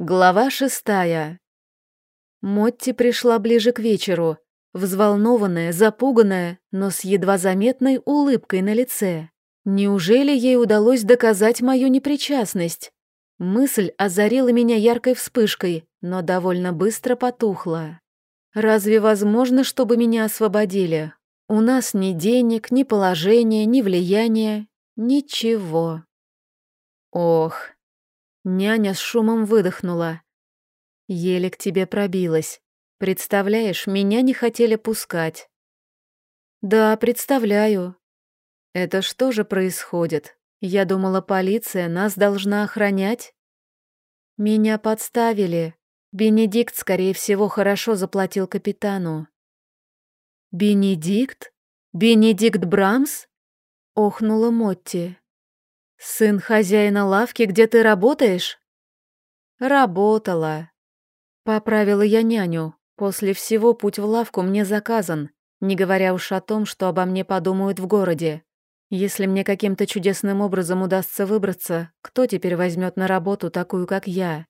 Глава шестая. Мотти пришла ближе к вечеру, взволнованная, запуганная, но с едва заметной улыбкой на лице. Неужели ей удалось доказать мою непричастность? Мысль озарила меня яркой вспышкой, но довольно быстро потухла. Разве возможно, чтобы меня освободили? У нас ни денег, ни положения, ни влияния, ничего. Ох, Няня с шумом выдохнула. Еле к тебе пробилась. Представляешь, меня не хотели пускать. Да, представляю. Это что же происходит? Я думала, полиция нас должна охранять. Меня подставили. Бенедикт, скорее всего, хорошо заплатил капитану. Бенедикт? Бенедикт Брамс? Охнула Мотти. «Сын хозяина лавки, где ты работаешь?» «Работала». Поправила я няню. После всего путь в лавку мне заказан, не говоря уж о том, что обо мне подумают в городе. Если мне каким-то чудесным образом удастся выбраться, кто теперь возьмет на работу такую, как я?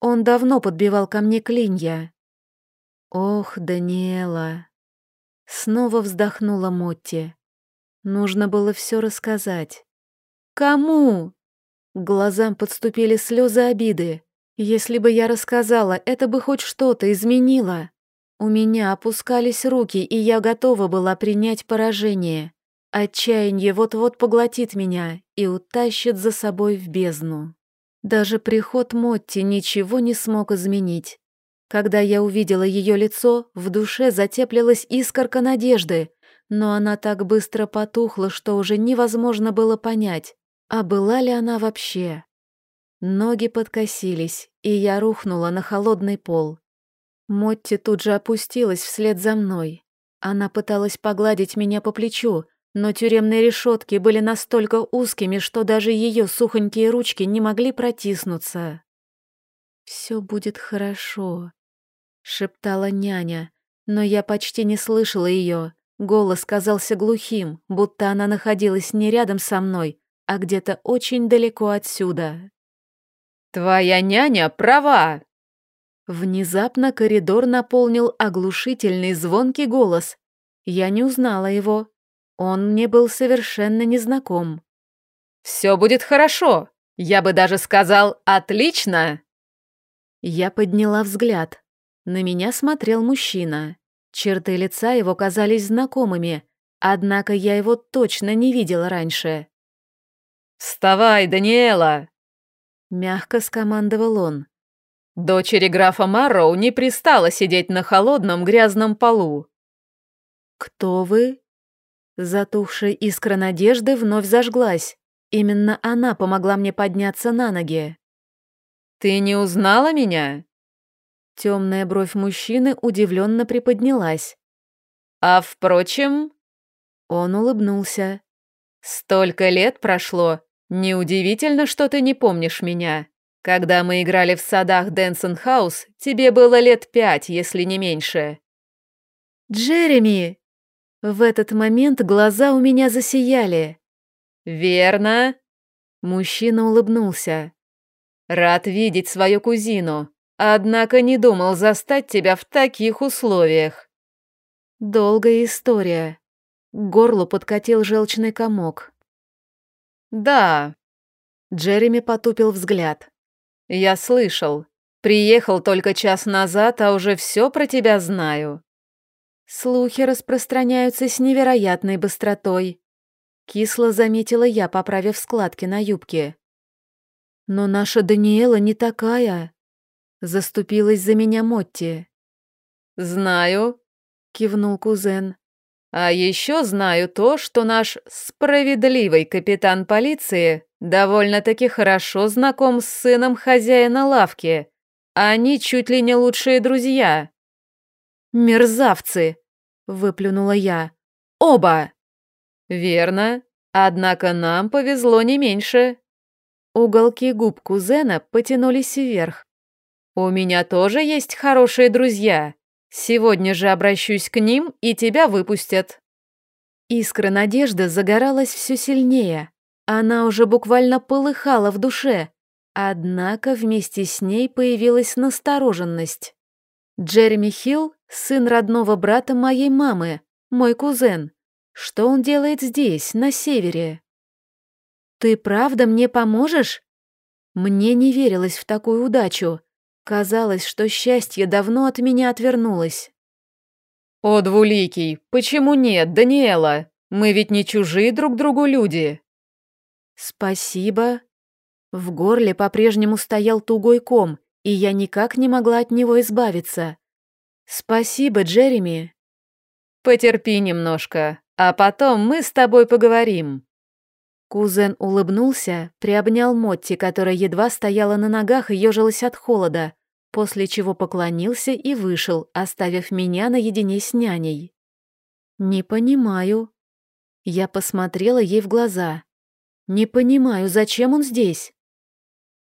Он давно подбивал ко мне клинья. Ох, Даниэла. Снова вздохнула Мотти. Нужно было все рассказать. Кому? К глазам подступили слезы обиды. Если бы я рассказала, это бы хоть что-то изменило. У меня опускались руки, и я готова была принять поражение. Отчаяние вот-вот поглотит меня и утащит за собой в бездну. Даже приход Мотти ничего не смог изменить. Когда я увидела ее лицо, в душе затеплилась искорка надежды, но она так быстро потухла, что уже невозможно было понять, а была ли она вообще? Ноги подкосились, и я рухнула на холодный пол. Мотти тут же опустилась вслед за мной. Она пыталась погладить меня по плечу, но тюремные решетки были настолько узкими, что даже ее сухонькие ручки не могли протиснуться. «Все будет хорошо», — шептала няня, но я почти не слышала ее. Голос казался глухим, будто она находилась не рядом со мной, а где-то очень далеко отсюда. «Твоя няня права!» Внезапно коридор наполнил оглушительный звонкий голос. Я не узнала его. Он мне был совершенно незнаком. «Все будет хорошо! Я бы даже сказал «отлично!» Я подняла взгляд. На меня смотрел мужчина. Черты лица его казались знакомыми, однако я его точно не видела раньше. «Вставай, Даниэла!» Мягко скомандовал он. Дочери графа Марроу не пристало сидеть на холодном грязном полу. «Кто вы?» Затухшая искра надежды вновь зажглась. Именно она помогла мне подняться на ноги. «Ты не узнала меня?» Темная бровь мужчины удивленно приподнялась. «А впрочем...» Он улыбнулся. «Столько лет прошло, «Неудивительно, что ты не помнишь меня. Когда мы играли в садах Дэнсон Хаус, тебе было лет пять, если не меньше». «Джереми!» В этот момент глаза у меня засияли. «Верно?» Мужчина улыбнулся. «Рад видеть свою кузину, однако не думал застать тебя в таких условиях». Долгая история. К горлу подкатил желчный комок. «Да». Джереми потупил взгляд. «Я слышал. Приехал только час назад, а уже все про тебя знаю». Слухи распространяются с невероятной быстротой. Кисло заметила я, поправив складки на юбке. Но наша Даниэла не такая. Заступилась за меня Мотти. «Знаю», — кивнул кузен. А еще знаю то, что наш справедливый капитан полиции довольно-таки хорошо знаком с сыном хозяина лавки. Они чуть ли не лучшие друзья. «Мерзавцы!» — выплюнула я. «Оба!» «Верно. Однако нам повезло не меньше». Уголки губ кузена потянулись вверх. «У меня тоже есть хорошие друзья. Сегодня же обращусь к ним, и тебя выпустят». Искра надежды загоралась все сильнее. Она уже буквально полыхала в душе. Однако вместе с ней появилась настороженность. Джереми Хилл — сын родного брата моей мамы, мой кузен. Что он делает здесь, на севере? «Ты правда мне поможешь?» Мне не верилось в такую удачу. Казалось, что счастье давно от меня отвернулось. «О, двуликий, почему нет, Даниэла? Мы ведь не чужие друг другу люди». «Спасибо». В горле по-прежнему стоял тугой ком, и я никак не могла от него избавиться. «Спасибо, Джереми». «Потерпи немножко, а потом мы с тобой поговорим». Кузен улыбнулся, приобнял Мотти, которая едва стояла на ногах и ежилась от холода, после чего поклонился и вышел, оставив меня наедине с няней. «Не понимаю». Я посмотрела ей в глаза. «Не понимаю, зачем он здесь?»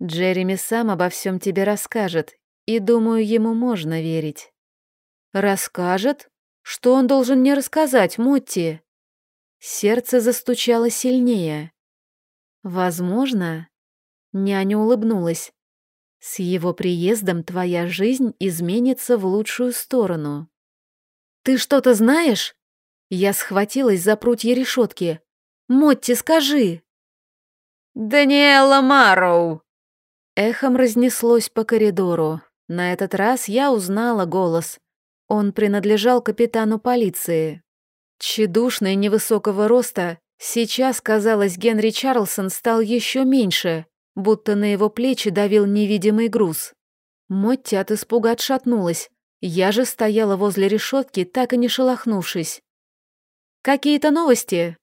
«Джереми сам обо всем тебе расскажет, и, думаю, ему можно верить». «Расскажет? Что он должен мне рассказать, Мотти?» Сердце застучало сильнее. «Возможно...» Няня улыбнулась. «С его приездом твоя жизнь изменится в лучшую сторону». «Ты что-то знаешь?» Я схватилась за прутья решетки. «Мотти, скажи!» «Даниэла Мароу!» Эхом разнеслось по коридору. На этот раз я узнала голос. Он принадлежал капитану полиции. Тщедушный невысокого роста, сейчас, казалось, Генри Чарлсон стал еще меньше, будто на его плечи давил невидимый груз. Мотти от испуга отшатнулась, я же стояла возле решетки, так и не шелохнувшись. «Какие-то новости?»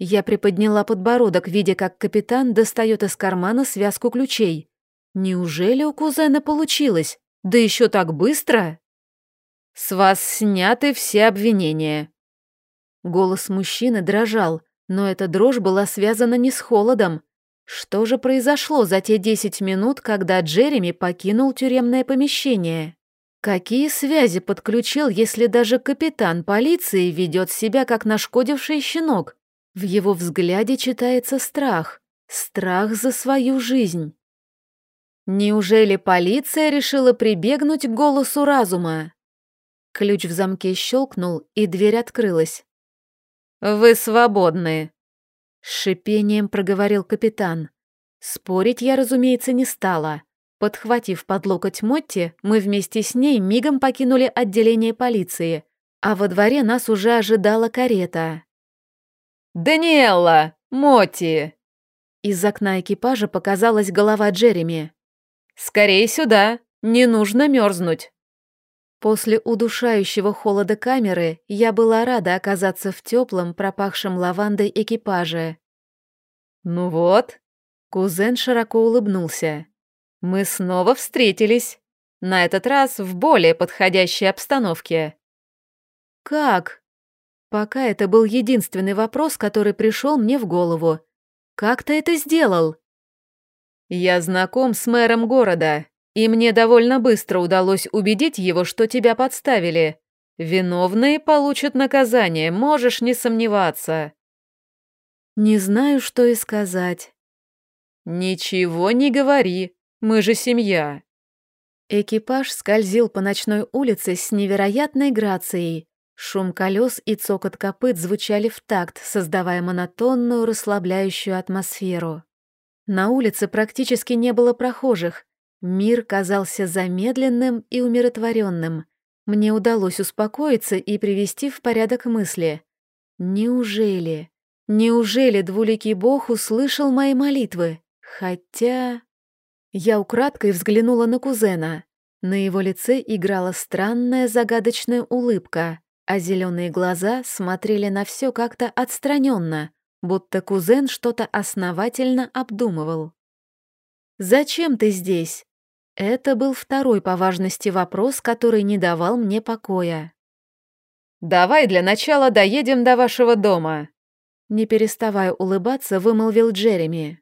Я приподняла подбородок, видя, как капитан достает из кармана связку ключей. «Неужели у кузена получилось? Да еще так быстро?» «С вас сняты все обвинения», Голос мужчины дрожал, но эта дрожь была связана не с холодом. Что же произошло за те десять минут, когда Джереми покинул тюремное помещение? Какие связи подключил, если даже капитан полиции ведет себя как нашкодивший щенок? В его взгляде читается страх. Страх за свою жизнь. Неужели полиция решила прибегнуть к голосу разума? Ключ в замке щелкнул, и дверь открылась. «Вы свободны», — с шипением проговорил капитан. Спорить я, разумеется, не стала. Подхватив под локоть Мотти, мы вместе с ней мигом покинули отделение полиции, а во дворе нас уже ожидала карета. «Даниэлла! Мотти!» Из окна экипажа показалась голова Джереми. «Скорей сюда! Не нужно мерзнуть!» После удушающего холода камеры я была рада оказаться в теплом, пропахшем лавандой экипаже. «Ну вот», — кузен широко улыбнулся, — «мы снова встретились, на этот раз в более подходящей обстановке». «Как?» Пока это был единственный вопрос, который пришел мне в голову. «Как ты это сделал?» «Я знаком с мэром города и мне довольно быстро удалось убедить его, что тебя подставили. Виновные получат наказание, можешь не сомневаться». «Не знаю, что и сказать». «Ничего не говори, мы же семья». Экипаж скользил по ночной улице с невероятной грацией. Шум колес и цокот копыт звучали в такт, создавая монотонную, расслабляющую атмосферу. На улице практически не было прохожих, Мир казался замедленным и умиротворенным. Мне удалось успокоиться и привести в порядок мысли. Неужели? Неужели двуликий бог услышал мои молитвы? Хотя... Я украдкой взглянула на кузена. На его лице играла странная загадочная улыбка, а зеленые глаза смотрели на все как-то отстраненно, будто кузен что-то основательно обдумывал. «Зачем ты здесь?» Это был второй по важности вопрос, который не давал мне покоя. «Давай для начала доедем до вашего дома», не переставая улыбаться, вымолвил Джереми.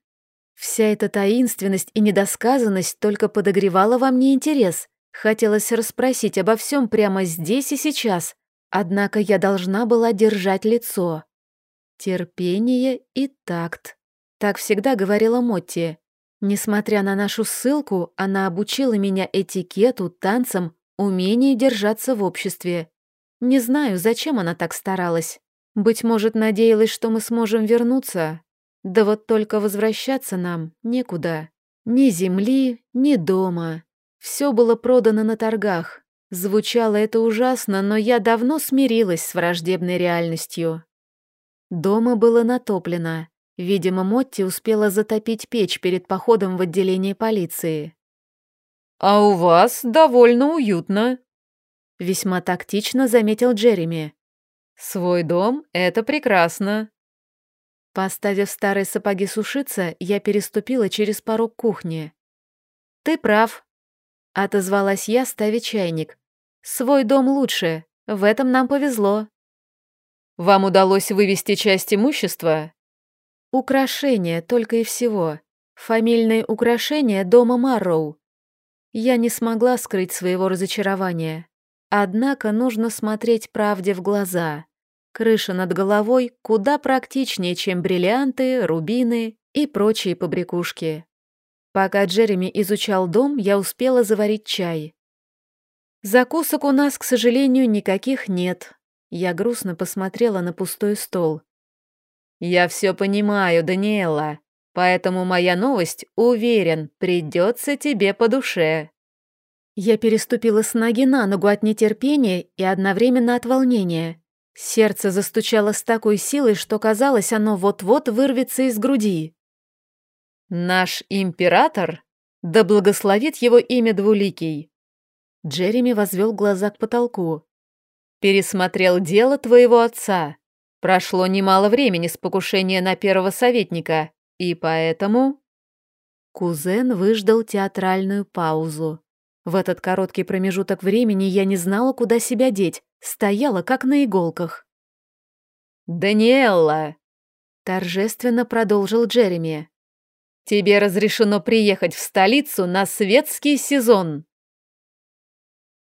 Вся эта таинственность и недосказанность только подогревала во мне интерес. Хотелось расспросить обо всем прямо здесь и сейчас, однако я должна была держать лицо. Терпение и такт. Так всегда говорила Мотти. Несмотря на нашу ссылку, она обучила меня этикету, танцам, умению держаться в обществе. Не знаю, зачем она так старалась. Быть может, надеялась, что мы сможем вернуться. Да вот только возвращаться нам некуда. Ни земли, ни дома. Все было продано на торгах. Звучало это ужасно, но я давно смирилась с враждебной реальностью. Дома было натоплено. Видимо, Мотти успела затопить печь перед походом в отделение полиции. «А у вас довольно уютно», — весьма тактично заметил Джереми. «Свой дом — это прекрасно». Поставив старые сапоги сушиться, я переступила через порог кухни. «Ты прав», — отозвалась я, ставя чайник. «Свой дом лучше, в этом нам повезло». «Вам удалось вывести часть имущества?» Украшения только и всего. Фамильные украшения дома Марроу. Я не смогла скрыть своего разочарования. Однако нужно смотреть правде в глаза. Крыша над головой куда практичнее, чем бриллианты, рубины и прочие побрякушки. Пока Джереми изучал дом, я успела заварить чай. Закусок у нас, к сожалению, никаких нет. Я грустно посмотрела на пустой стол. «Я все понимаю, Даниэла, поэтому моя новость, уверен, придется тебе по душе». Я переступила с ноги на ногу от нетерпения и одновременно от волнения. Сердце застучало с такой силой, что казалось, оно вот-вот вырвется из груди. «Наш император? Да благословит его имя двуликий!» Джереми возвел глаза к потолку. «Пересмотрел дело твоего отца. Прошло немало времени с покушения на первого советника, и поэтому...» Кузен выждал театральную паузу. В этот короткий промежуток времени я не знала, куда себя деть, стояла как на иголках. «Даниэлла!» — торжественно продолжил Джереми. «Тебе разрешено приехать в столицу на светский сезон!»